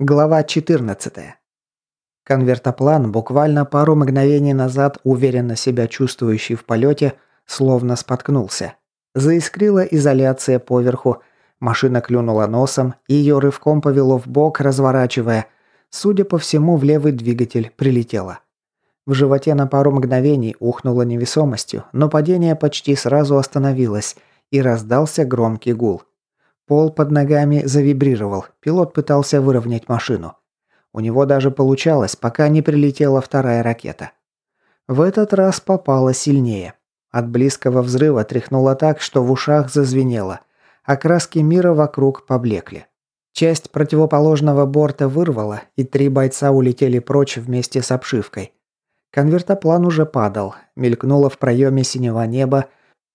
Глава 14. Конвертоплан, буквально пару мгновений назад уверенно себя чувствующий в полете, словно споткнулся. Заискрила изоляция поверху, машина клюнула носом, ее рывком повело в бок, разворачивая. Судя по всему, в левый двигатель прилетела. В животе на пару мгновений ухнуло невесомостью, но падение почти сразу остановилось, и раздался громкий гул. Пол под ногами завибрировал, пилот пытался выровнять машину. У него даже получалось, пока не прилетела вторая ракета. В этот раз попало сильнее. От близкого взрыва тряхнуло так, что в ушах зазвенело, а краски мира вокруг поблекли. Часть противоположного борта вырвала, и три бойца улетели прочь вместе с обшивкой. Конвертоплан уже падал, мелькнуло в проеме синего неба,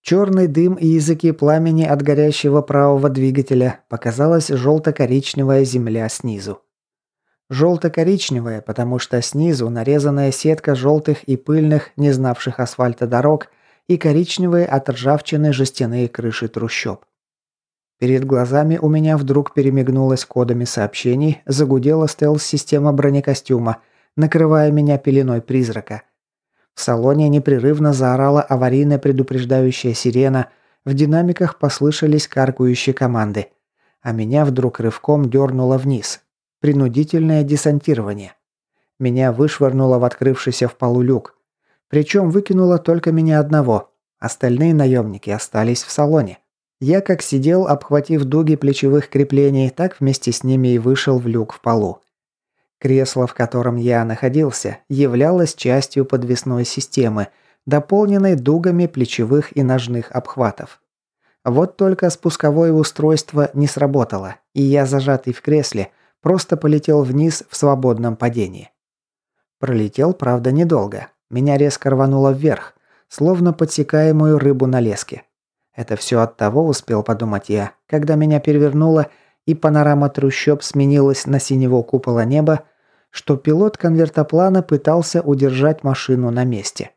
Черный дым и языки пламени от горящего правого двигателя показалась желто-коричневая земля снизу. Желто-коричневая, потому что снизу нарезанная сетка желтых и пыльных, не знавших асфальта дорог, и коричневые от ржавчины жестяные крыши трущоб. Перед глазами у меня вдруг перемигнулась кодами сообщений, загудела стелс-система бронекостюма, накрывая меня пеленой призрака – в салоне непрерывно заорала аварийная предупреждающая сирена, в динамиках послышались каркающие команды. А меня вдруг рывком дернуло вниз. Принудительное десантирование. Меня вышвырнуло в открывшийся в полу люк. Причем выкинуло только меня одного. Остальные наемники остались в салоне. Я как сидел, обхватив дуги плечевых креплений, так вместе с ними и вышел в люк в полу. Кресло, в котором я находился, являлось частью подвесной системы, дополненной дугами плечевых и ножных обхватов. Вот только спусковое устройство не сработало, и я, зажатый в кресле, просто полетел вниз в свободном падении. Пролетел, правда, недолго. Меня резко рвануло вверх, словно подсекаемую рыбу на леске. Это все от того, успел подумать я, когда меня перевернуло, и панорама трущоб сменилась на синего купола неба, что пилот конвертоплана пытался удержать машину на месте.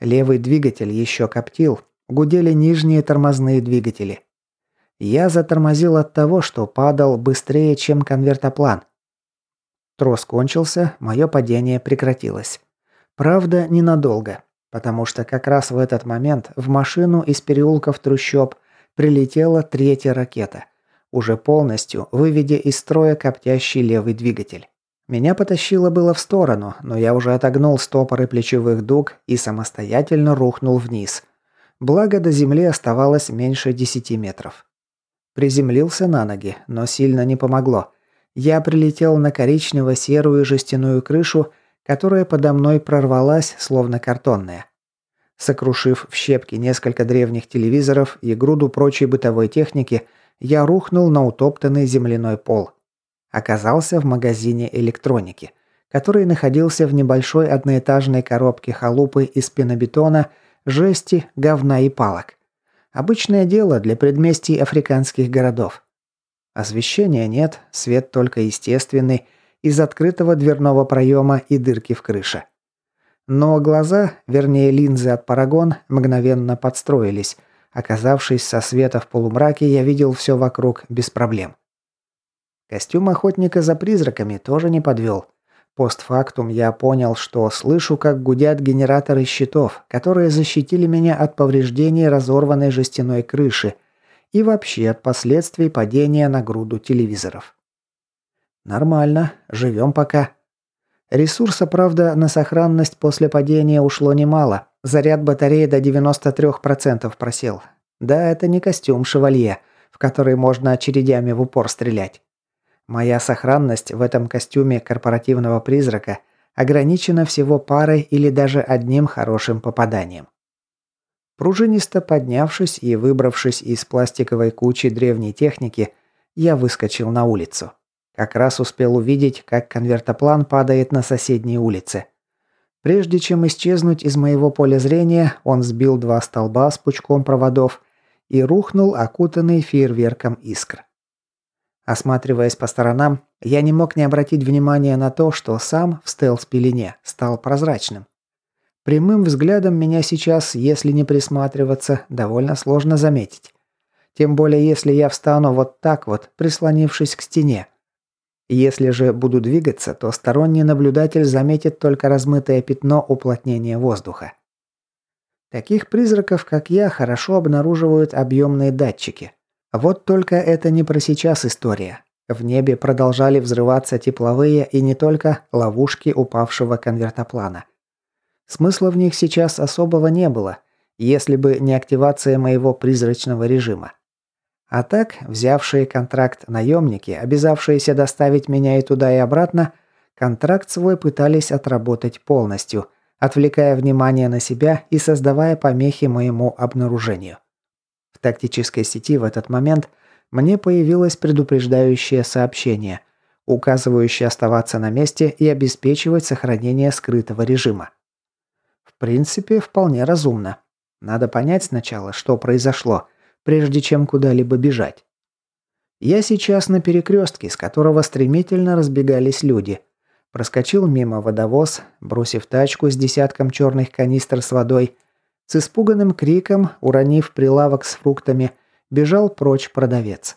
Левый двигатель еще коптил, гудели нижние тормозные двигатели. Я затормозил от того, что падал быстрее, чем конвертоплан. Трос кончился, мое падение прекратилось. Правда, ненадолго, потому что как раз в этот момент в машину из переулков трущоб прилетела третья ракета, уже полностью выведя из строя коптящий левый двигатель. Меня потащило было в сторону, но я уже отогнул стопоры плечевых дуг и самостоятельно рухнул вниз. Благо до земли оставалось меньше десяти метров. Приземлился на ноги, но сильно не помогло. Я прилетел на коричнево-серую жестяную крышу, которая подо мной прорвалась, словно картонная. Сокрушив в щепки несколько древних телевизоров и груду прочей бытовой техники, я рухнул на утоптанный земляной пол оказался в магазине электроники, который находился в небольшой одноэтажной коробке халупы из пенобетона, жести, говна и палок. Обычное дело для предместий африканских городов. Освещения нет, свет только естественный, из открытого дверного проема и дырки в крыше. Но глаза, вернее линзы от парагон, мгновенно подстроились. Оказавшись со света в полумраке, я видел все вокруг без проблем. Костюм охотника за призраками тоже не подвел. Постфактум я понял, что слышу, как гудят генераторы щитов, которые защитили меня от повреждений разорванной жестяной крыши и вообще от последствий падения на груду телевизоров. Нормально, живем пока. Ресурса, правда, на сохранность после падения ушло немало. Заряд батареи до 93% просел. Да, это не костюм шевалье, в который можно очередями в упор стрелять. Моя сохранность в этом костюме корпоративного призрака ограничена всего парой или даже одним хорошим попаданием. Пружинисто поднявшись и выбравшись из пластиковой кучи древней техники, я выскочил на улицу. Как раз успел увидеть, как конвертоплан падает на соседней улице. Прежде чем исчезнуть из моего поля зрения, он сбил два столба с пучком проводов и рухнул, окутанный фейерверком искр. Осматриваясь по сторонам, я не мог не обратить внимания на то, что сам в стелс-пелене стал прозрачным. Прямым взглядом меня сейчас, если не присматриваться, довольно сложно заметить. Тем более, если я встану вот так вот, прислонившись к стене. Если же буду двигаться, то сторонний наблюдатель заметит только размытое пятно уплотнения воздуха. Таких призраков, как я, хорошо обнаруживают объемные датчики. Вот только это не про сейчас история. В небе продолжали взрываться тепловые и не только ловушки упавшего конвертоплана. Смысла в них сейчас особого не было, если бы не активация моего призрачного режима. А так, взявшие контракт наемники, обязавшиеся доставить меня и туда, и обратно, контракт свой пытались отработать полностью, отвлекая внимание на себя и создавая помехи моему обнаружению. В тактической сети в этот момент мне появилось предупреждающее сообщение, указывающее оставаться на месте и обеспечивать сохранение скрытого режима. В принципе, вполне разумно. Надо понять сначала, что произошло, прежде чем куда-либо бежать. Я сейчас на перекрестке, с которого стремительно разбегались люди. Проскочил мимо водовоз, бросив тачку с десятком черных канистр с водой. С испуганным криком, уронив прилавок с фруктами, бежал прочь продавец.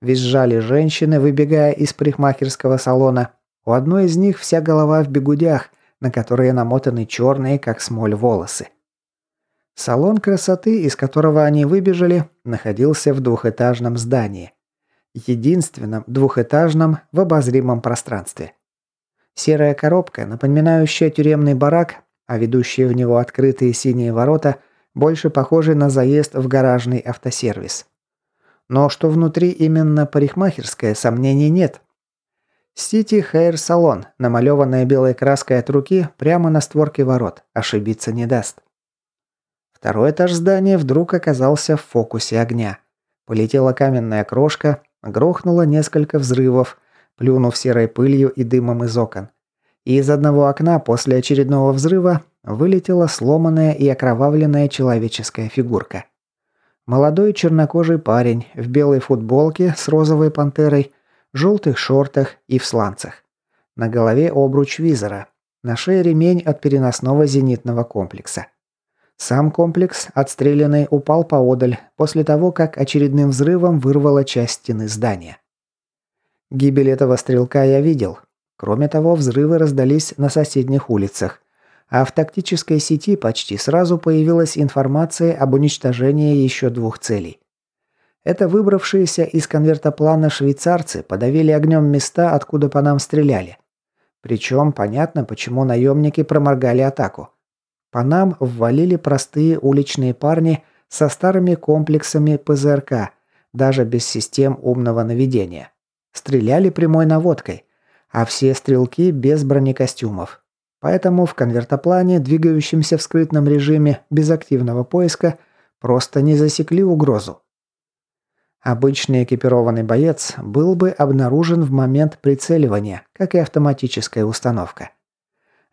Визжали женщины, выбегая из парикмахерского салона. У одной из них вся голова в бегудях, на которые намотаны черные, как смоль, волосы. Салон красоты, из которого они выбежали, находился в двухэтажном здании. Единственном двухэтажном в обозримом пространстве. Серая коробка, напоминающая тюремный барак, а ведущие в него открытые синие ворота, больше похожи на заезд в гаражный автосервис. Но что внутри именно парикмахерская, сомнений нет. City Hair Salon, намалеванная белой краской от руки прямо на створке ворот, ошибиться не даст. Второй этаж здания вдруг оказался в фокусе огня. Полетела каменная крошка, грохнуло несколько взрывов, плюнув серой пылью и дымом из окон. И из одного окна после очередного взрыва вылетела сломанная и окровавленная человеческая фигурка. Молодой чернокожий парень в белой футболке с розовой пантерой, желтых шортах и в сланцах. На голове обруч визора, на шее ремень от переносного зенитного комплекса. Сам комплекс, отстрелянный, упал поодаль, после того, как очередным взрывом вырвала часть стены здания. Гибель этого стрелка я видел. Кроме того, взрывы раздались на соседних улицах. А в тактической сети почти сразу появилась информация об уничтожении еще двух целей. Это выбравшиеся из конвертоплана швейцарцы подавили огнем места, откуда по нам стреляли. Причем понятно, почему наемники проморгали атаку. По нам ввалили простые уличные парни со старыми комплексами ПЗРК, даже без систем умного наведения. Стреляли прямой наводкой, а все стрелки без бронекостюмов. Поэтому в конвертоплане, двигающемся в скрытном режиме без активного поиска, просто не засекли угрозу. Обычный экипированный боец был бы обнаружен в момент прицеливания, как и автоматическая установка.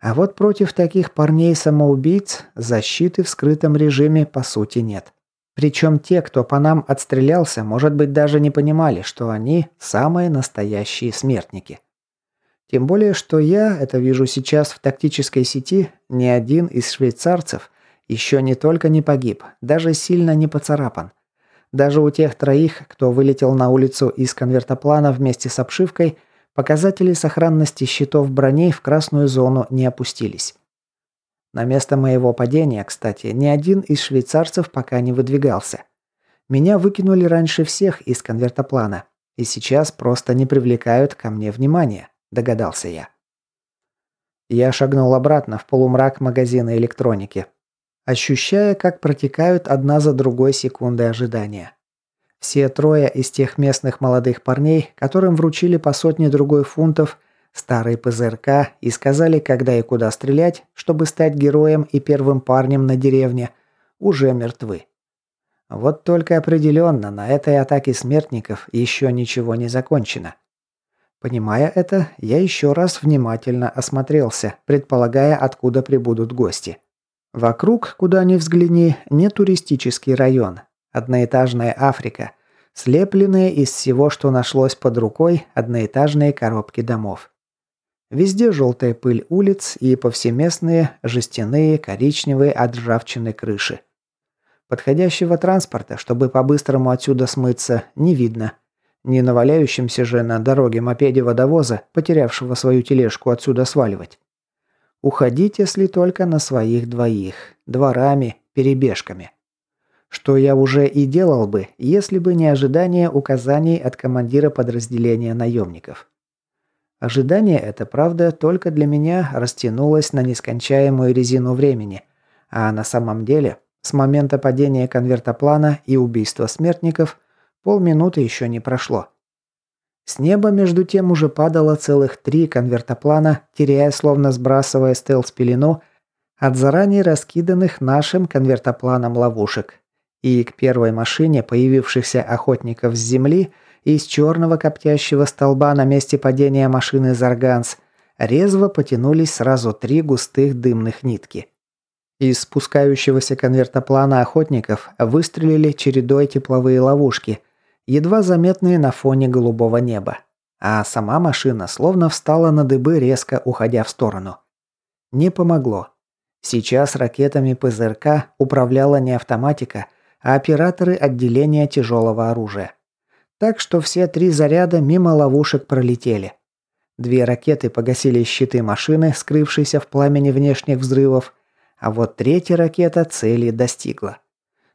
А вот против таких парней-самоубийц защиты в скрытом режиме по сути нет. Причем те, кто по нам отстрелялся, может быть, даже не понимали, что они самые настоящие смертники. Тем более, что я, это вижу сейчас в тактической сети, ни один из швейцарцев еще не только не погиб, даже сильно не поцарапан. Даже у тех троих, кто вылетел на улицу из конвертоплана вместе с обшивкой – Показатели сохранности щитов броней в красную зону не опустились. На место моего падения, кстати, ни один из швейцарцев пока не выдвигался. Меня выкинули раньше всех из конвертоплана, и сейчас просто не привлекают ко мне внимания, догадался я. Я шагнул обратно в полумрак магазина электроники, ощущая, как протекают одна за другой секунды ожидания. Все трое из тех местных молодых парней, которым вручили по сотне другой фунтов, старый ПЗРК и сказали, когда и куда стрелять, чтобы стать героем и первым парнем на деревне, уже мертвы. Вот только определенно на этой атаке смертников еще ничего не закончено. Понимая это, я еще раз внимательно осмотрелся, предполагая, откуда прибудут гости. Вокруг, куда ни взгляни, не туристический район, Одноэтажная Африка. Слепленные из всего, что нашлось под рукой, одноэтажные коробки домов. Везде желтая пыль улиц и повсеместные жестяные, коричневые от ржавчины крыши. Подходящего транспорта, чтобы по-быстрому отсюда смыться, не видно. Не наваляющимся же на дороге мопеде водовоза, потерявшего свою тележку, отсюда сваливать. Уходить, если только на своих двоих. Дворами, перебежками. Что я уже и делал бы, если бы не ожидание указаний от командира подразделения наемников. Ожидание это, правда, только для меня растянулось на нескончаемую резину времени, а на самом деле, с момента падения конвертоплана и убийства смертников, полминуты еще не прошло. С неба, между тем, уже падало целых три конвертоплана, теряя, словно сбрасывая стелс-пелену, от заранее раскиданных нашим конвертопланом ловушек. И к первой машине появившихся охотников с земли из черного коптящего столба на месте падения машины «Зарганс» резво потянулись сразу три густых дымных нитки. Из спускающегося конвертоплана охотников выстрелили чередой тепловые ловушки, едва заметные на фоне голубого неба. А сама машина словно встала на дыбы, резко уходя в сторону. Не помогло. Сейчас ракетами ПЗРК управляла не автоматика, а операторы отделения тяжелого оружия. Так что все три заряда мимо ловушек пролетели. Две ракеты погасили щиты машины, скрывшейся в пламени внешних взрывов, а вот третья ракета цели достигла.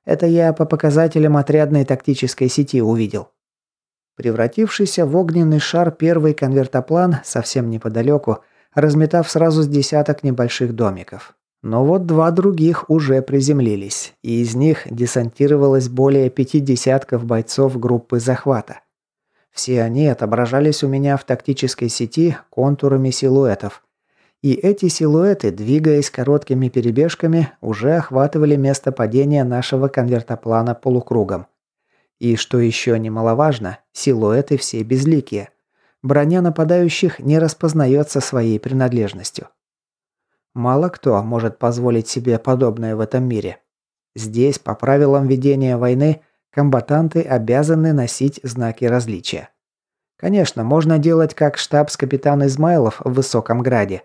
Это я по показателям отрядной тактической сети увидел. Превратившийся в огненный шар первый конвертоплан совсем неподалеку, разметав сразу с десяток небольших домиков. Но вот два других уже приземлились, и из них десантировалось более пяти десятков бойцов группы захвата. Все они отображались у меня в тактической сети контурами силуэтов. И эти силуэты, двигаясь короткими перебежками, уже охватывали место падения нашего конвертоплана полукругом. И что еще немаловажно, силуэты все безликие. Броня нападающих не распознается своей принадлежностью. Мало кто может позволить себе подобное в этом мире. Здесь, по правилам ведения войны, комбатанты обязаны носить знаки различия. Конечно, можно делать как штабс-капитан Измайлов в Высоком Граде.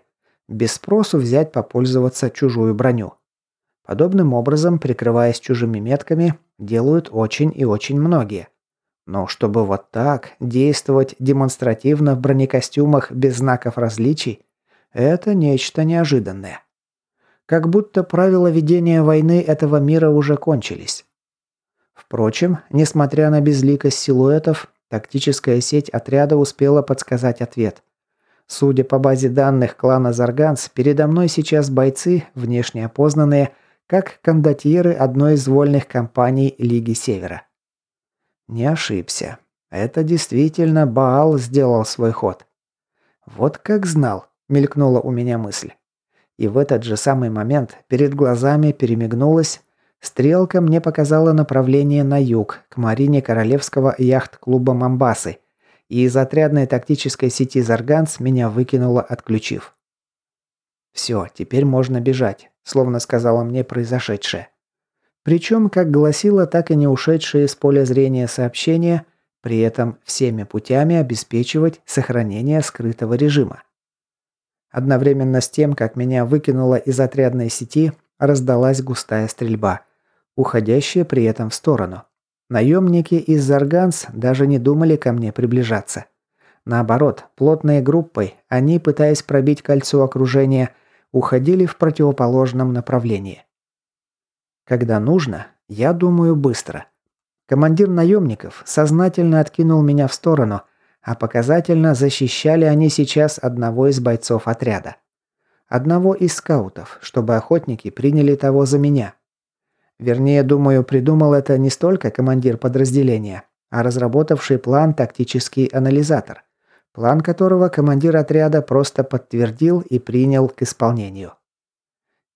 Без спросу взять попользоваться чужую броню. Подобным образом, прикрываясь чужими метками, делают очень и очень многие. Но чтобы вот так действовать демонстративно в бронекостюмах без знаков различий, это нечто неожиданное. Как будто правила ведения войны этого мира уже кончились. Впрочем, несмотря на безликость силуэтов, тактическая сеть отряда успела подсказать ответ. Судя по базе данных клана Зарганс, передо мной сейчас бойцы, внешне опознанные, как кондотьеры одной из вольных компаний Лиги Севера. Не ошибся. Это действительно Баал сделал свой ход. Вот как знал мелькнула у меня мысль. И в этот же самый момент перед глазами перемигнулась, стрелка мне показала направление на юг, к марине Королевского яхт-клуба Мамбасы, и из отрядной тактической сети Зарганс меня выкинуло, отключив. «Все, теперь можно бежать», словно сказала мне произошедшее. Причем, как гласило так и не ушедшее из поля зрения сообщение, при этом всеми путями обеспечивать сохранение скрытого режима. Одновременно с тем, как меня выкинуло из отрядной сети, раздалась густая стрельба, уходящая при этом в сторону. Наемники из Зарганс даже не думали ко мне приближаться. Наоборот, плотной группой, они, пытаясь пробить кольцо окружения, уходили в противоположном направлении. Когда нужно, я думаю быстро. Командир наемников сознательно откинул меня в сторону, а показательно защищали они сейчас одного из бойцов отряда. Одного из скаутов, чтобы охотники приняли того за меня. Вернее, думаю, придумал это не столько командир подразделения, а разработавший план тактический анализатор, план которого командир отряда просто подтвердил и принял к исполнению.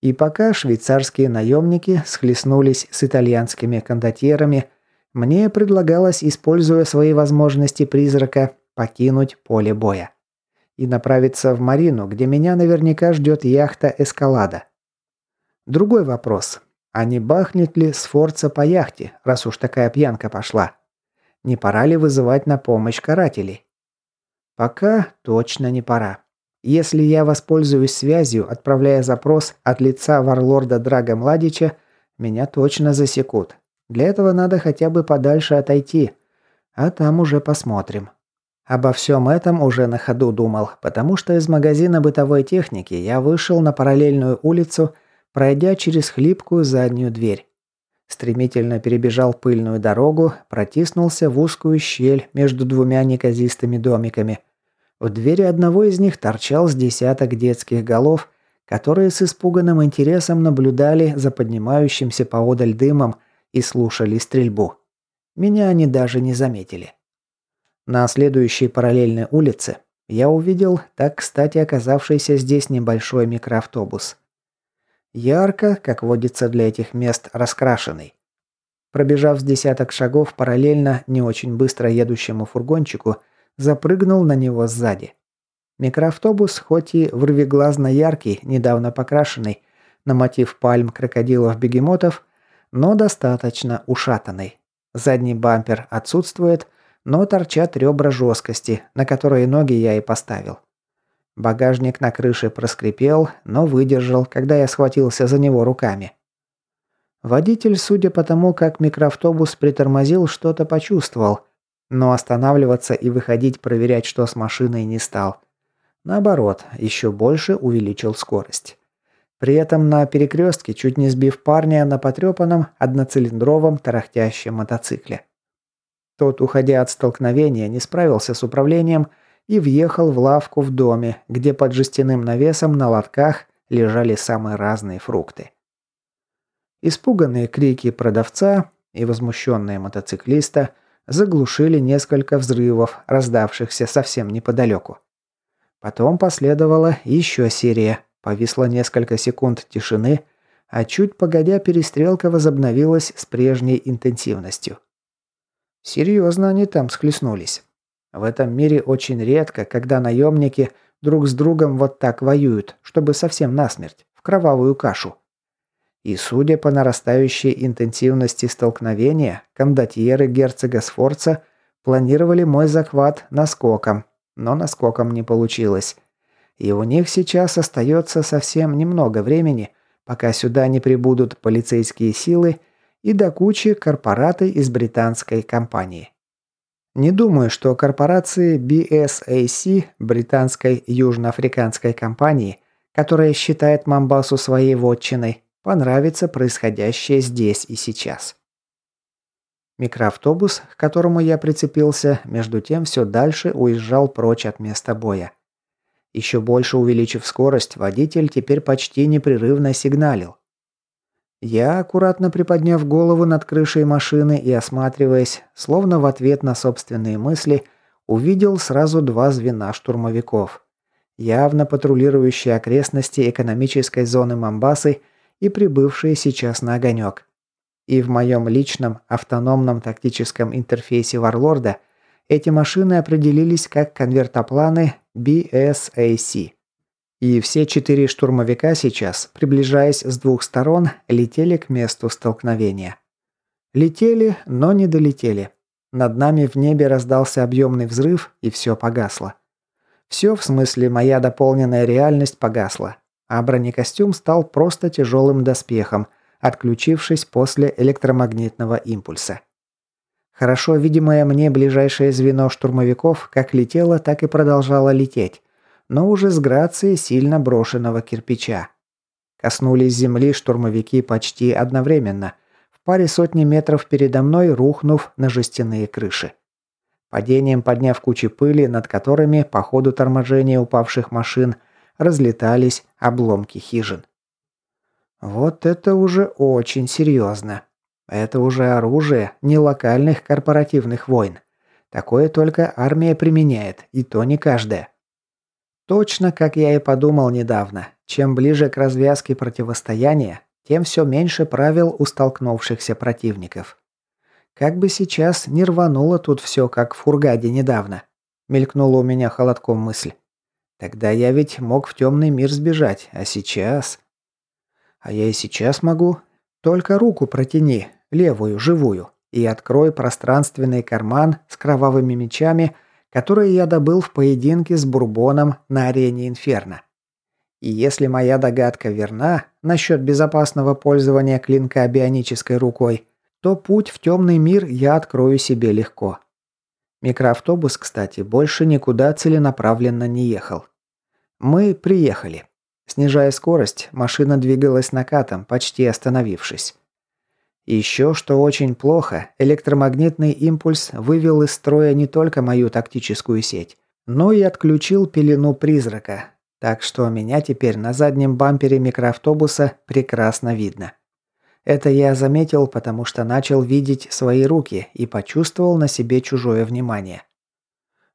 И пока швейцарские наемники схлестнулись с итальянскими кондотьерами, мне предлагалось, используя свои возможности призрака, покинуть поле боя. И направиться в Марину, где меня наверняка ждет яхта «Эскалада». Другой вопрос. А не бахнет ли Сфорца по яхте, раз уж такая пьянка пошла? Не пора ли вызывать на помощь карателей? Пока точно не пора. Если я воспользуюсь связью, отправляя запрос от лица варлорда Драга Младича, меня точно засекут. Для этого надо хотя бы подальше отойти. А там уже посмотрим. Обо всем этом уже на ходу думал, потому что из магазина бытовой техники я вышел на параллельную улицу, пройдя через хлипкую заднюю дверь. Стремительно перебежал пыльную дорогу, протиснулся в узкую щель между двумя неказистыми домиками. В двери одного из них торчал с десяток детских голов, которые с испуганным интересом наблюдали за поднимающимся поодаль дымом и слушали стрельбу. Меня они даже не заметили. На следующей параллельной улице я увидел так, кстати, оказавшийся здесь небольшой микроавтобус. Ярко, как водится для этих мест, раскрашенный. Пробежав с десяток шагов параллельно не очень быстро едущему фургончику, запрыгнул на него сзади. Микроавтобус, хоть и вырвиглазно яркий, недавно покрашенный, на мотив пальм, крокодилов, бегемотов, но достаточно ушатанный. Задний бампер отсутствует, но торчат ребра жесткости, на которые ноги я и поставил. Багажник на крыше проскрипел, но выдержал, когда я схватился за него руками. Водитель, судя по тому, как микроавтобус притормозил, что-то почувствовал, но останавливаться и выходить проверять, что с машиной, не стал. Наоборот, еще больше увеличил скорость. При этом на перекрестке, чуть не сбив парня на потрепанном одноцилиндровом тарахтящем мотоцикле. Тот, уходя от столкновения, не справился с управлением и въехал в лавку в доме, где под жестяным навесом на лотках лежали самые разные фрукты. Испуганные крики продавца и возмущенные мотоциклиста заглушили несколько взрывов, раздавшихся совсем неподалеку. Потом последовала еще серия, повисло несколько секунд тишины, а чуть погодя перестрелка возобновилась с прежней интенсивностью. Серьезно они там схлестнулись. В этом мире очень редко, когда наемники друг с другом вот так воюют, чтобы совсем насмерть, в кровавую кашу. И судя по нарастающей интенсивности столкновения, кондотьеры герцога Сфорца планировали мой захват наскоком, но наскоком не получилось. И у них сейчас остается совсем немного времени, пока сюда не прибудут полицейские силы и до кучи корпораты из британской компании. Не думаю, что корпорации BSAC, британской южноафриканской компании, которая считает Мамбасу своей вотчиной, понравится происходящее здесь и сейчас. Микроавтобус, к которому я прицепился, между тем все дальше уезжал прочь от места боя. Еще больше увеличив скорость, водитель теперь почти непрерывно сигналил. Я, аккуратно приподняв голову над крышей машины и осматриваясь, словно в ответ на собственные мысли, увидел сразу два звена штурмовиков. Явно патрулирующие окрестности экономической зоны Мамбасы и прибывшие сейчас на огонек. И в моем личном автономном тактическом интерфейсе Варлорда эти машины определились как конвертопланы BSAC. И все четыре штурмовика сейчас, приближаясь с двух сторон, летели к месту столкновения. Летели, но не долетели. Над нами в небе раздался объемный взрыв, и все погасло. Все, в смысле, моя дополненная реальность погасла, а бронекостюм стал просто тяжелым доспехом, отключившись после электромагнитного импульса. Хорошо видимое мне ближайшее звено штурмовиков как летело, так и продолжало лететь, но уже с грацией сильно брошенного кирпича. Коснулись земли штурмовики почти одновременно, в паре сотни метров передо мной рухнув на жестяные крыши. Падением подняв кучи пыли, над которыми по ходу торможения упавших машин разлетались обломки хижин. Вот это уже очень серьезно. Это уже оружие не локальных корпоративных войн. Такое только армия применяет, и то не каждая. Точно, как я и подумал недавно. Чем ближе к развязке противостояния, тем все меньше правил у столкнувшихся противников. Как бы сейчас не рвануло тут все, как в Фургаде недавно. Мелькнула у меня холодком мысль. Тогда я ведь мог в темный мир сбежать, а сейчас... А я и сейчас могу. Только руку протяни, левую, живую, и открой пространственный карман с кровавыми мечами – которые я добыл в поединке с Бурбоном на арене Инферно. И если моя догадка верна насчет безопасного пользования клинка бионической рукой, то путь в темный мир я открою себе легко. Микроавтобус, кстати, больше никуда целенаправленно не ехал. Мы приехали. Снижая скорость, машина двигалась накатом, почти остановившись. Еще, что очень плохо, электромагнитный импульс вывел из строя не только мою тактическую сеть, но и отключил пелену призрака, так что меня теперь на заднем бампере микроавтобуса прекрасно видно. Это я заметил, потому что начал видеть свои руки и почувствовал на себе чужое внимание.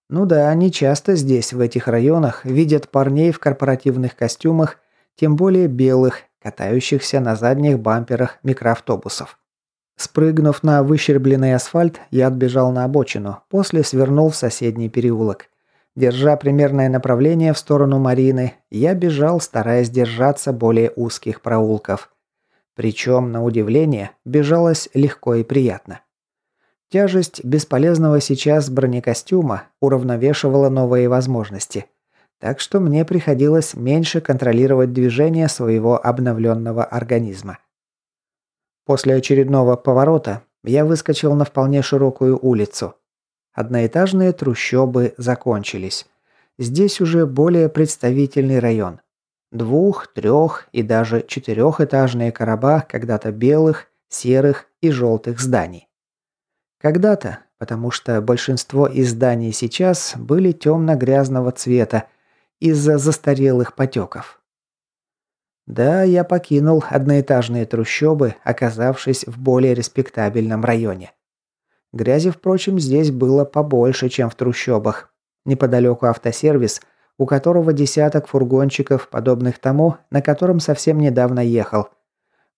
Ну да, они часто здесь, в этих районах, видят парней в корпоративных костюмах, тем более белых, катающихся на задних бамперах микроавтобусов. Спрыгнув на выщербленный асфальт, я отбежал на обочину, после свернул в соседний переулок. Держа примерное направление в сторону Марины, я бежал, стараясь держаться более узких проулков. Причем, на удивление, бежалось легко и приятно. Тяжесть бесполезного сейчас бронекостюма уравновешивала новые возможности. Так что мне приходилось меньше контролировать движение своего обновленного организма. После очередного поворота я выскочил на вполне широкую улицу. Одноэтажные трущобы закончились. Здесь уже более представительный район. Двух, трех и даже четырехэтажные короба когда-то белых, серых и желтых зданий. Когда-то, потому что большинство из зданий сейчас были темно-грязного цвета из-за застарелых потеков. Да, я покинул одноэтажные трущобы, оказавшись в более респектабельном районе. Грязи, впрочем, здесь было побольше, чем в трущобах. Неподалеку автосервис, у которого десяток фургончиков, подобных тому, на котором совсем недавно ехал.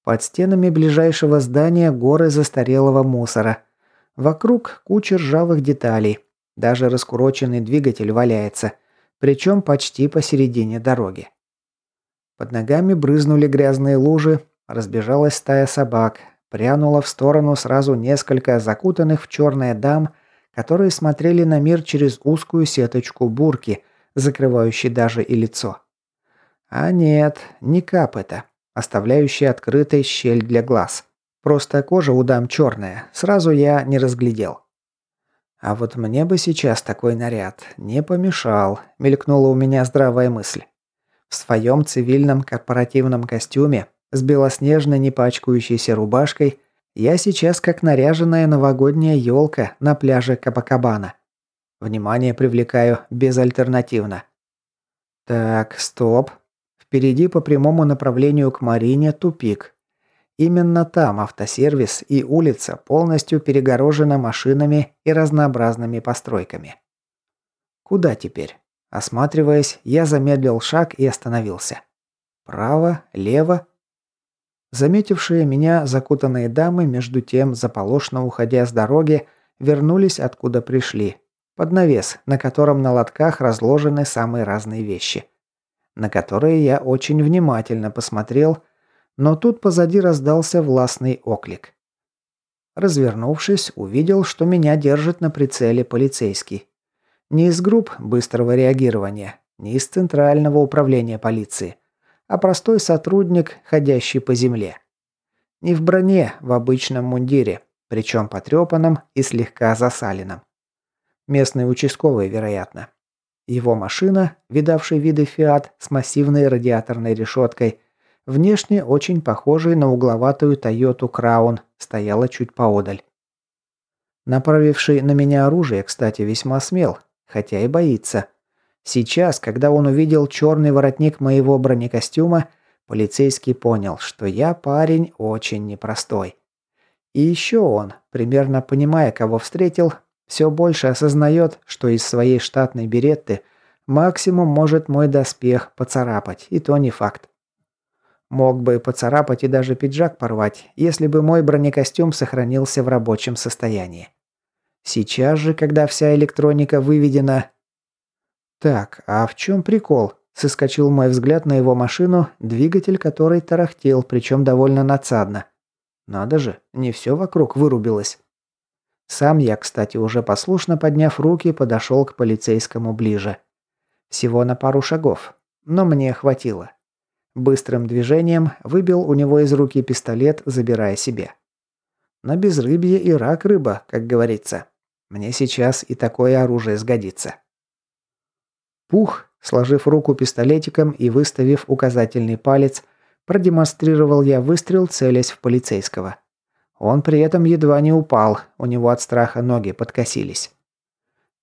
Под стенами ближайшего здания горы застарелого мусора. Вокруг куча ржавых деталей. Даже раскуроченный двигатель валяется. Причем почти посередине дороги. Под ногами брызнули грязные лужи, разбежалась стая собак, Прянуло в сторону сразу несколько закутанных в черное дам, которые смотрели на мир через узкую сеточку бурки, закрывающей даже и лицо. А нет, не кап это, оставляющий открытой щель для глаз. Просто кожа у дам черная, сразу я не разглядел. А вот мне бы сейчас такой наряд не помешал, мелькнула у меня здравая мысль. В своем цивильном корпоративном костюме с белоснежной непачкающейся рубашкой, я сейчас как наряженная новогодняя елка на пляже Капакабана. Внимание привлекаю безальтернативно. Так, стоп. Впереди по прямому направлению к Марине тупик. Именно там автосервис и улица полностью перегорожена машинами и разнообразными постройками. Куда теперь? Осматриваясь, я замедлил шаг и остановился. Право, лево, Заметившие меня закутанные дамы, между тем, заполошно уходя с дороги, вернулись откуда пришли. Под навес, на котором на лотках разложены самые разные вещи. На которые я очень внимательно посмотрел, но тут позади раздался властный оклик. Развернувшись, увидел, что меня держит на прицеле полицейский. Не из групп быстрого реагирования, не из Центрального управления полиции, а простой сотрудник, ходящий по земле. Не в броне, в обычном мундире, причем потрепанном и слегка засаленном. Местный участковый, вероятно. Его машина, видавший виды «Фиат» с массивной радиаторной решеткой, внешне очень похожей на угловатую «Тойоту Краун», стояла чуть поодаль. Направивший на меня оружие, кстати, весьма смел, хотя и боится. Сейчас, когда он увидел черный воротник моего бронекостюма, полицейский понял, что я парень очень непростой. И еще он, примерно понимая, кого встретил, все больше осознает, что из своей штатной беретты максимум может мой доспех поцарапать, и то не факт. Мог бы поцарапать и даже пиджак порвать, если бы мой бронекостюм сохранился в рабочем состоянии. Сейчас же, когда вся электроника выведена, так, а в чем прикол? Соскочил мой взгляд на его машину, двигатель которой тарахтел, причем довольно надсадно. Надо же, не все вокруг вырубилось. Сам я, кстати, уже послушно подняв руки, подошел к полицейскому ближе. Всего на пару шагов, но мне хватило. Быстрым движением выбил у него из руки пистолет, забирая себе. На безрыбье и рак рыба, как говорится. Мне сейчас и такое оружие сгодится. Пух, сложив руку пистолетиком и выставив указательный палец, продемонстрировал я выстрел, целясь в полицейского. Он при этом едва не упал, у него от страха ноги подкосились.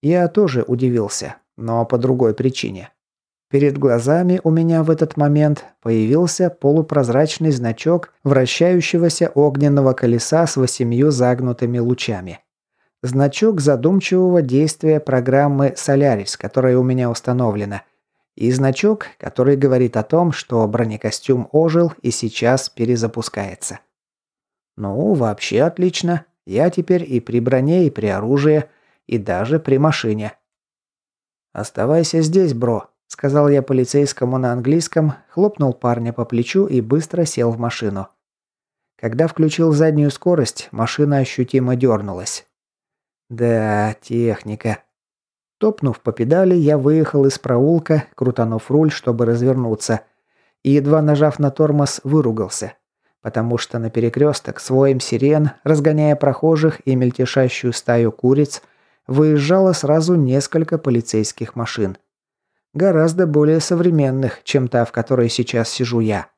Я тоже удивился, но по другой причине. Перед глазами у меня в этот момент появился полупрозрачный значок вращающегося огненного колеса с восемью загнутыми лучами. Значок задумчивого действия программы «Солярис», которая у меня установлена. И значок, который говорит о том, что бронекостюм ожил и сейчас перезапускается. Ну, вообще отлично. Я теперь и при броне, и при оружии, и даже при машине. «Оставайся здесь, бро», сказал я полицейскому на английском, хлопнул парня по плечу и быстро сел в машину. Когда включил заднюю скорость, машина ощутимо дернулась. Да, техника. Топнув по педали, я выехал из проулка, крутанув руль, чтобы развернуться, и едва нажав на тормоз, выругался, потому что на перекресток своим сирен, разгоняя прохожих и мельтешащую стаю куриц, выезжало сразу несколько полицейских машин – Гораздо более современных, чем та, в которой сейчас сижу я.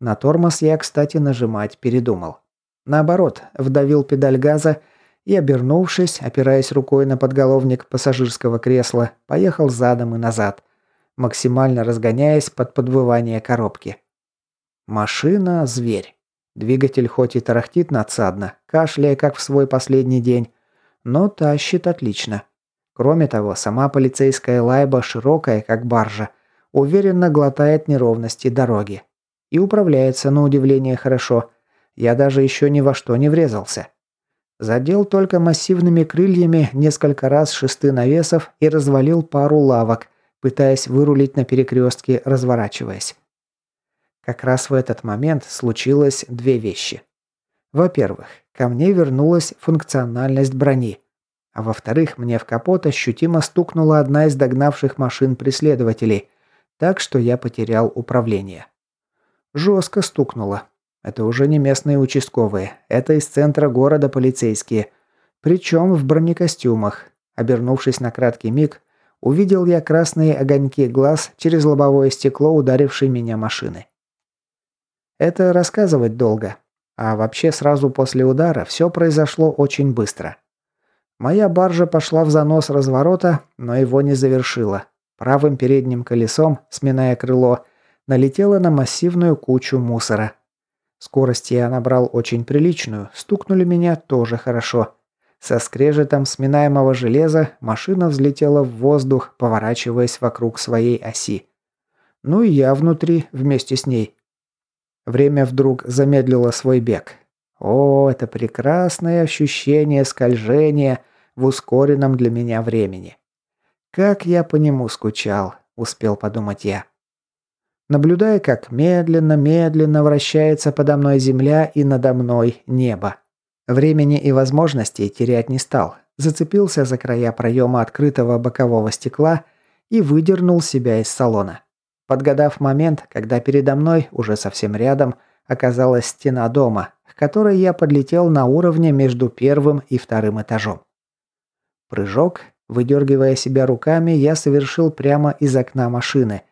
На тормоз я, кстати, нажимать передумал. Наоборот, вдавил педаль газа и, обернувшись, опираясь рукой на подголовник пассажирского кресла, поехал задом и назад, максимально разгоняясь под подвывание коробки. Машина – зверь. Двигатель хоть и тарахтит надсадно, кашляя, как в свой последний день, но тащит отлично. Кроме того, сама полицейская лайба, широкая, как баржа, уверенно глотает неровности дороги. И управляется, на удивление, хорошо. Я даже еще ни во что не врезался. Задел только массивными крыльями несколько раз шесты навесов и развалил пару лавок, пытаясь вырулить на перекрестке, разворачиваясь. Как раз в этот момент случилось две вещи. Во-первых, ко мне вернулась функциональность брони – а во-вторых, мне в капот ощутимо стукнула одна из догнавших машин преследователей, так что я потерял управление. Жестко стукнуло. Это уже не местные участковые, это из центра города полицейские. Причем в бронекостюмах. Обернувшись на краткий миг, увидел я красные огоньки глаз через лобовое стекло ударившей меня машины. Это рассказывать долго. А вообще сразу после удара все произошло очень быстро. Моя баржа пошла в занос разворота, но его не завершила. Правым передним колесом, сминая крыло, налетела на массивную кучу мусора. Скорость я набрал очень приличную, стукнули меня тоже хорошо. Со скрежетом сминаемого железа машина взлетела в воздух, поворачиваясь вокруг своей оси. Ну и я внутри, вместе с ней. Время вдруг замедлило свой бег. О, это прекрасное ощущение скольжения в ускоренном для меня времени. Как я по нему скучал, успел подумать я. Наблюдая, как медленно-медленно вращается подо мной земля и надо мной небо. Времени и возможностей терять не стал. Зацепился за края проема открытого бокового стекла и выдернул себя из салона. Подгадав момент, когда передо мной, уже совсем рядом, оказалась стена дома, к которой я подлетел на уровне между первым и вторым этажом. Прыжок, выдергивая себя руками, я совершил прямо из окна машины.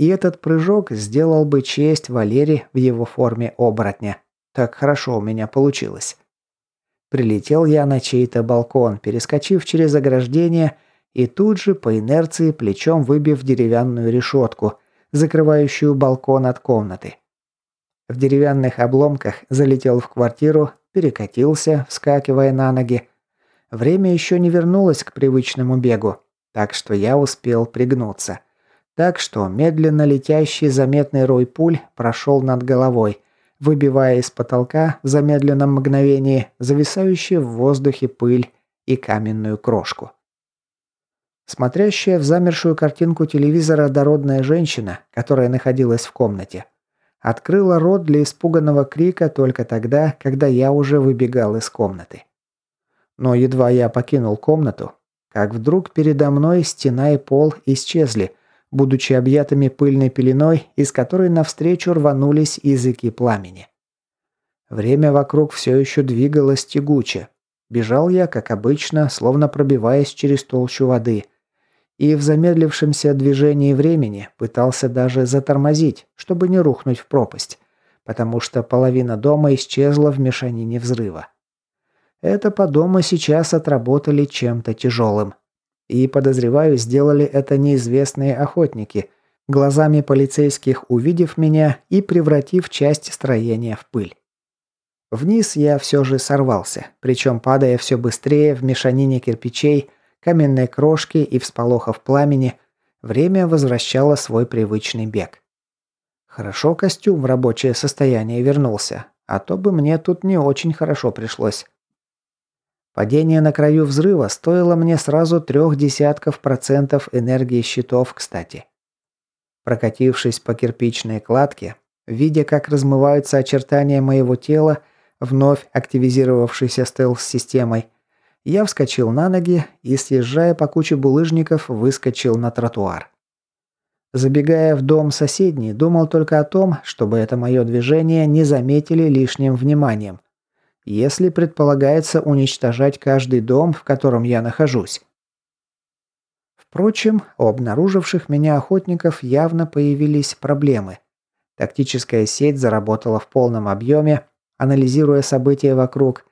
И этот прыжок сделал бы честь Валере в его форме оборотня. Так хорошо у меня получилось. Прилетел я на чей-то балкон, перескочив через ограждение и тут же по инерции плечом выбив деревянную решетку, закрывающую балкон от комнаты. В деревянных обломках залетел в квартиру, перекатился, вскакивая на ноги, Время еще не вернулось к привычному бегу, так что я успел пригнуться. Так что медленно летящий заметный рой пуль прошел над головой, выбивая из потолка в замедленном мгновении зависающую в воздухе пыль и каменную крошку. Смотрящая в замершую картинку телевизора дородная женщина, которая находилась в комнате, открыла рот для испуганного крика только тогда, когда я уже выбегал из комнаты. Но едва я покинул комнату, как вдруг передо мной стена и пол исчезли, будучи объятыми пыльной пеленой, из которой навстречу рванулись языки пламени. Время вокруг все еще двигалось тягуче. Бежал я, как обычно, словно пробиваясь через толщу воды. И в замедлившемся движении времени пытался даже затормозить, чтобы не рухнуть в пропасть, потому что половина дома исчезла в мешанине взрыва. Это по дому сейчас отработали чем-то тяжелым. И, подозреваю, сделали это неизвестные охотники, глазами полицейских увидев меня и превратив часть строения в пыль. Вниз я все же сорвался, причем падая все быстрее в мешанине кирпичей, каменной крошки и всполохов пламени, время возвращало свой привычный бег. Хорошо костюм в рабочее состояние вернулся, а то бы мне тут не очень хорошо пришлось. Падение на краю взрыва стоило мне сразу трех десятков процентов энергии щитов, кстати. Прокатившись по кирпичной кладке, видя, как размываются очертания моего тела, вновь активизировавшейся стелс-системой, я вскочил на ноги и, съезжая по куче булыжников, выскочил на тротуар. Забегая в дом соседний, думал только о том, чтобы это мое движение не заметили лишним вниманием. Если предполагается уничтожать каждый дом, в котором я нахожусь. Впрочем, у обнаруживших меня охотников явно появились проблемы. Тактическая сеть заработала в полном объеме, анализируя события вокруг,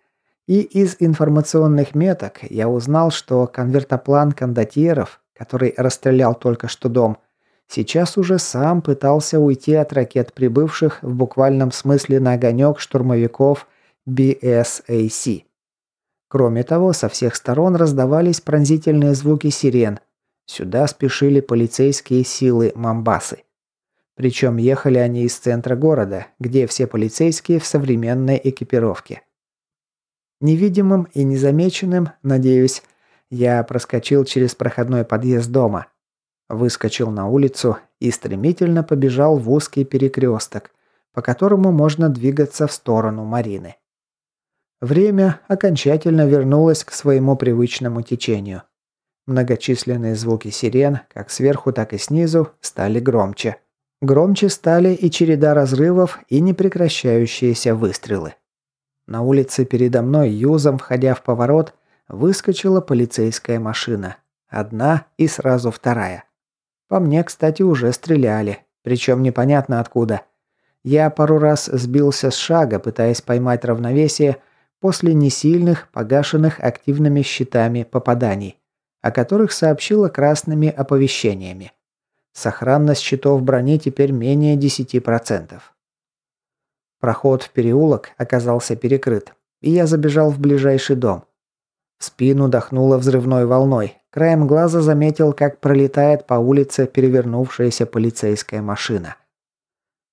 и из информационных меток я узнал, что конвертоплан кондотьеров, который расстрелял только что дом, сейчас уже сам пытался уйти от ракет прибывших в буквальном смысле на огонек штурмовиков BSAC. Кроме того, со всех сторон раздавались пронзительные звуки сирен. Сюда спешили полицейские силы Мамбасы. Причем ехали они из центра города, где все полицейские в современной экипировке. Невидимым и незамеченным, надеюсь, я проскочил через проходной подъезд дома, выскочил на улицу и стремительно побежал в узкий перекресток, по которому можно двигаться в сторону Марины. Время окончательно вернулось к своему привычному течению. Многочисленные звуки сирен, как сверху, так и снизу, стали громче. Громче стали и череда разрывов, и непрекращающиеся выстрелы. На улице передо мной, юзом входя в поворот, выскочила полицейская машина. Одна и сразу вторая. По мне, кстати, уже стреляли. Причем непонятно откуда. Я пару раз сбился с шага, пытаясь поймать равновесие после несильных, погашенных активными щитами попаданий, о которых сообщила красными оповещениями. Сохранность щитов брони теперь менее 10%. Проход в переулок оказался перекрыт, и я забежал в ближайший дом. В спину дохнуло взрывной волной. Краем глаза заметил, как пролетает по улице перевернувшаяся полицейская машина.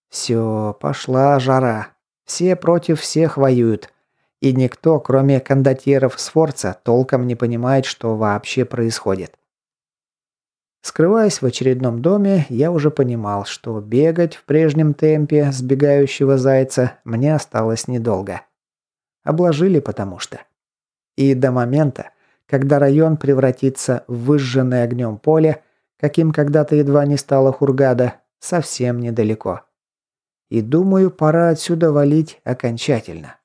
Все, пошла жара. Все против всех воюют. И никто, кроме кондотьеров Сфорца, толком не понимает, что вообще происходит. Скрываясь в очередном доме, я уже понимал, что бегать в прежнем темпе сбегающего зайца мне осталось недолго. Обложили потому что. И до момента, когда район превратится в выжженное огнем поле, каким когда-то едва не стало Хургада, совсем недалеко. И думаю, пора отсюда валить окончательно.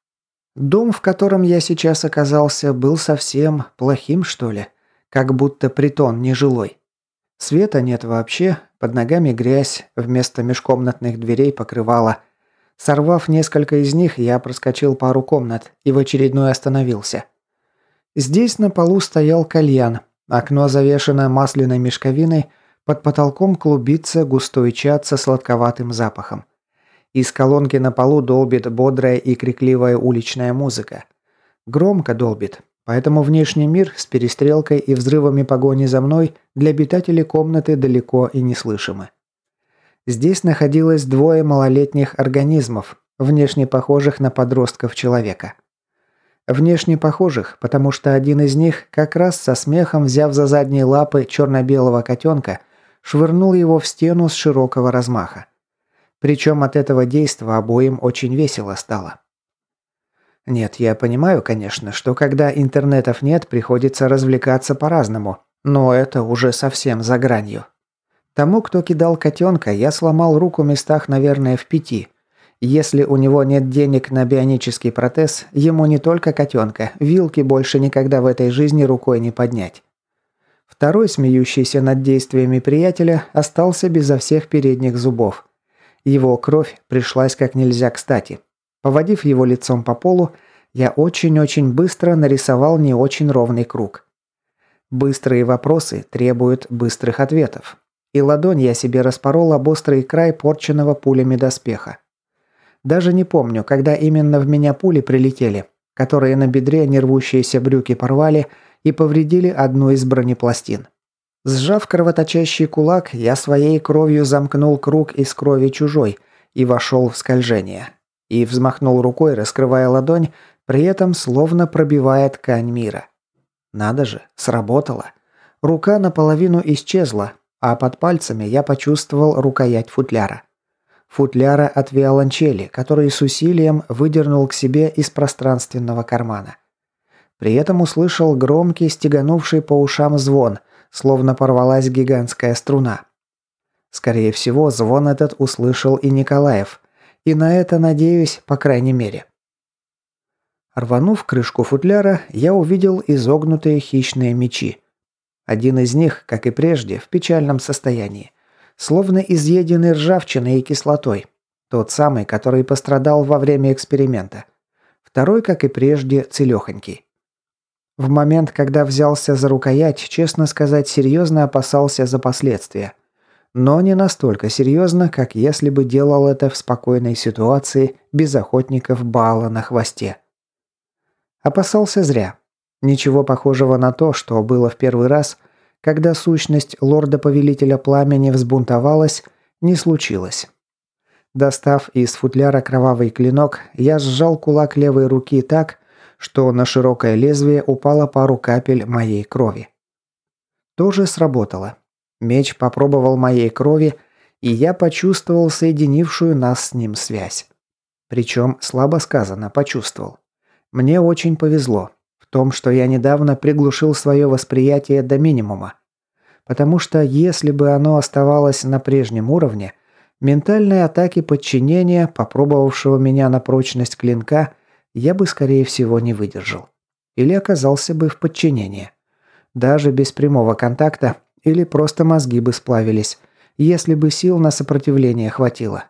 Дом, в котором я сейчас оказался, был совсем плохим, что ли, как будто притон нежилой. Света нет вообще, под ногами грязь, вместо межкомнатных дверей покрывало. Сорвав несколько из них, я проскочил пару комнат и в очередной остановился. Здесь на полу стоял кальян, окно завешено масляной мешковиной, под потолком клубится густой чад со сладковатым запахом. Из колонки на полу долбит бодрая и крикливая уличная музыка. Громко долбит, Поэтому внешний мир с перестрелкой и взрывами погони за мной для обитателей комнаты далеко и неслышимы. Здесь находилось двое малолетних организмов, внешне похожих на подростков человека. Внешне похожих, потому что один из них, как раз со смехом взяв за задние лапы черно-белого котенка, швырнул его в стену с широкого размаха. Причем от этого действа обоим очень весело стало. Нет, я понимаю, конечно, что когда интернетов нет, приходится развлекаться по-разному. Но это уже совсем за гранью. Тому, кто кидал котенка, я сломал руку в местах, наверное, в пяти. Если у него нет денег на бионический протез, ему не только котенка, вилки больше никогда в этой жизни рукой не поднять. Второй, смеющийся над действиями приятеля, остался безо всех передних зубов. Его кровь пришлась как нельзя кстати. Поводив его лицом по полу, я очень-очень быстро нарисовал не очень ровный круг. Быстрые вопросы требуют быстрых ответов. И ладонь я себе распорол об острый край порченного пулями доспеха. Даже не помню, когда именно в меня пули прилетели, которые на бедре нервущиеся брюки порвали и повредили одну из бронепластин. Сжав кровоточащий кулак, я своей кровью замкнул круг из крови чужой и вошел в скольжение. И взмахнул рукой, раскрывая ладонь, при этом словно пробивая ткань мира. Надо же, сработало. Рука наполовину исчезла, а под пальцами я почувствовал рукоять футляра футляра от виолончели, который с усилием выдернул к себе из пространственного кармана. При этом услышал громкий, стеганувший по ушам звон, словно порвалась гигантская струна. Скорее всего, звон этот услышал и Николаев. И на это надеюсь, по крайней мере. Рванув крышку футляра, я увидел изогнутые хищные мечи. Один из них, как и прежде, в печальном состоянии словно изъеденный ржавчиной и кислотой. Тот самый, который пострадал во время эксперимента. Второй, как и прежде, целехонький. В момент, когда взялся за рукоять, честно сказать, серьезно опасался за последствия. Но не настолько серьезно, как если бы делал это в спокойной ситуации без охотников Бала на хвосте. Опасался зря. Ничего похожего на то, что было в первый раз – когда сущность лорда-повелителя пламени взбунтовалась, не случилось. Достав из футляра кровавый клинок, я сжал кулак левой руки так, что на широкое лезвие упало пару капель моей крови. Тоже сработало. Меч попробовал моей крови, и я почувствовал соединившую нас с ним связь. Причем, слабо сказано, почувствовал. Мне очень повезло том, что я недавно приглушил свое восприятие до минимума. Потому что если бы оно оставалось на прежнем уровне, ментальные атаки подчинения, попробовавшего меня на прочность клинка, я бы, скорее всего, не выдержал. Или оказался бы в подчинении. Даже без прямого контакта, или просто мозги бы сплавились, если бы сил на сопротивление хватило.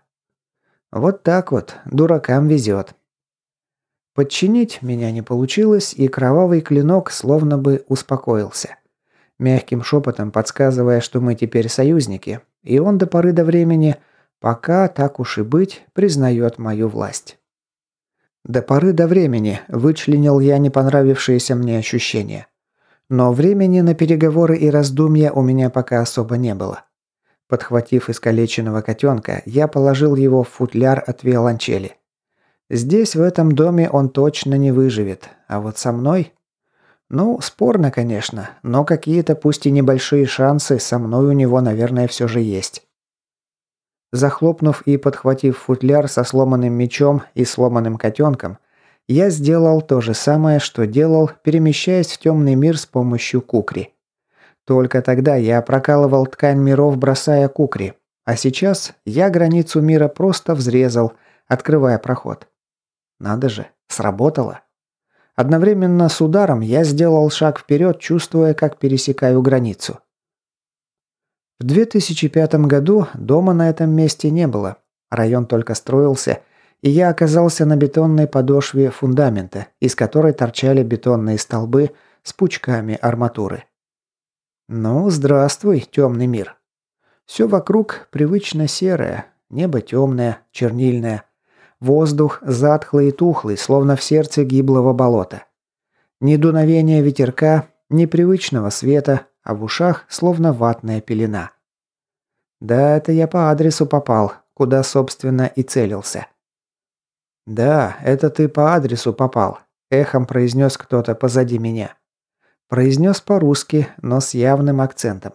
Вот так вот, дуракам везет. Подчинить меня не получилось, и кровавый клинок словно бы успокоился. Мягким шепотом подсказывая, что мы теперь союзники, и он до поры до времени, пока, так уж и быть, признает мою власть. До поры до времени вычленил я не понравившиеся мне ощущения. Но времени на переговоры и раздумья у меня пока особо не было. Подхватив искалеченного котенка, я положил его в футляр от виолончели. Здесь, в этом доме, он точно не выживет. А вот со мной... Ну, спорно, конечно, но какие-то, пусть и небольшие шансы, со мной у него, наверное, все же есть. Захлопнув и подхватив футляр со сломанным мечом и сломанным котенком, я сделал то же самое, что делал, перемещаясь в темный мир с помощью кукри. Только тогда я прокалывал ткань миров, бросая кукри, а сейчас я границу мира просто взрезал, открывая проход. Надо же, сработало. Одновременно с ударом я сделал шаг вперед, чувствуя, как пересекаю границу. В 2005 году дома на этом месте не было. Район только строился, и я оказался на бетонной подошве фундамента, из которой торчали бетонные столбы с пучками арматуры. Ну, здравствуй, темный мир. Все вокруг привычно серое, небо темное, чернильное, Воздух затхлый и тухлый, словно в сердце гиблого болота. Ни дуновения ветерка, ни привычного света, а в ушах словно ватная пелена. Да, это я по адресу попал, куда, собственно, и целился. «Да, это ты по адресу попал», – эхом произнес кто-то позади меня. Произнес по-русски, но с явным акцентом.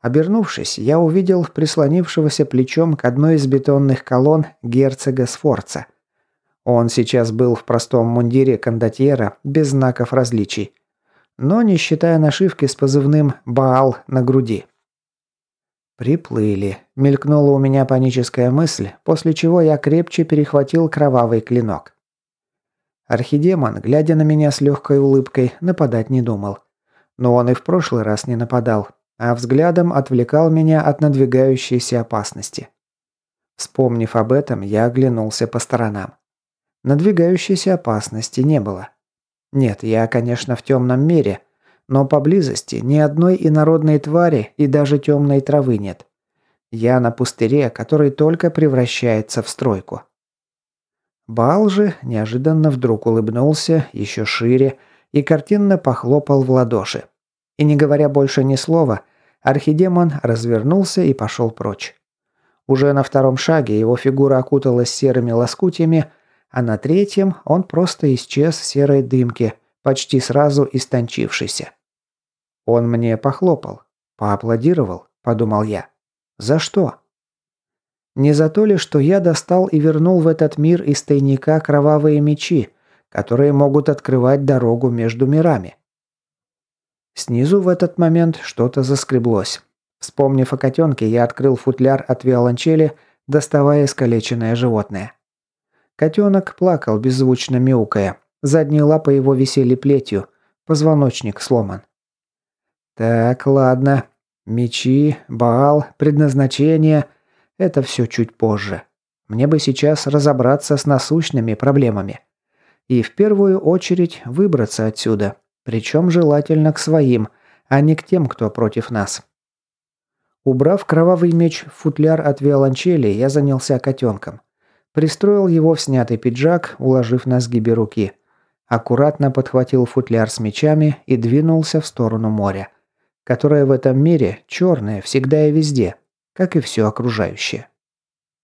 Обернувшись, я увидел прислонившегося плечом к одной из бетонных колонн герцога Сфорца. Он сейчас был в простом мундире кондотьера, без знаков различий. Но не считая нашивки с позывным «Баал» на груди. Приплыли. Мелькнула у меня паническая мысль, после чего я крепче перехватил кровавый клинок. Архидемон, глядя на меня с легкой улыбкой, нападать не думал. Но он и в прошлый раз не нападал, а взглядом отвлекал меня от надвигающейся опасности. Вспомнив об этом, я оглянулся по сторонам. Надвигающейся опасности не было. Нет, я, конечно, в темном мире, но поблизости ни одной инородной твари и даже темной травы нет. Я на пустыре, который только превращается в стройку. Бал же неожиданно вдруг улыбнулся еще шире и картинно похлопал в ладоши. И не говоря больше ни слова, архидемон развернулся и пошел прочь. Уже на втором шаге его фигура окуталась серыми лоскутьями, а на третьем он просто исчез в серой дымке, почти сразу истончившийся. Он мне похлопал, поаплодировал, подумал я. За что? Не за то ли, что я достал и вернул в этот мир из тайника кровавые мечи, которые могут открывать дорогу между мирами. Снизу в этот момент что-то заскреблось. Вспомнив о котенке, я открыл футляр от виолончели, доставая искалеченное животное. Котенок плакал, беззвучно мяукая. Задние лапы его висели плетью. Позвоночник сломан. Так, ладно. Мечи, Баал, предназначение – это все чуть позже. Мне бы сейчас разобраться с насущными проблемами. И в первую очередь выбраться отсюда. Причем желательно к своим, а не к тем, кто против нас. Убрав кровавый меч в футляр от виолончели, я занялся котенком. Пристроил его в снятый пиджак, уложив на сгибе руки. Аккуратно подхватил футляр с мечами и двинулся в сторону моря, которое в этом мире черное всегда и везде, как и все окружающее.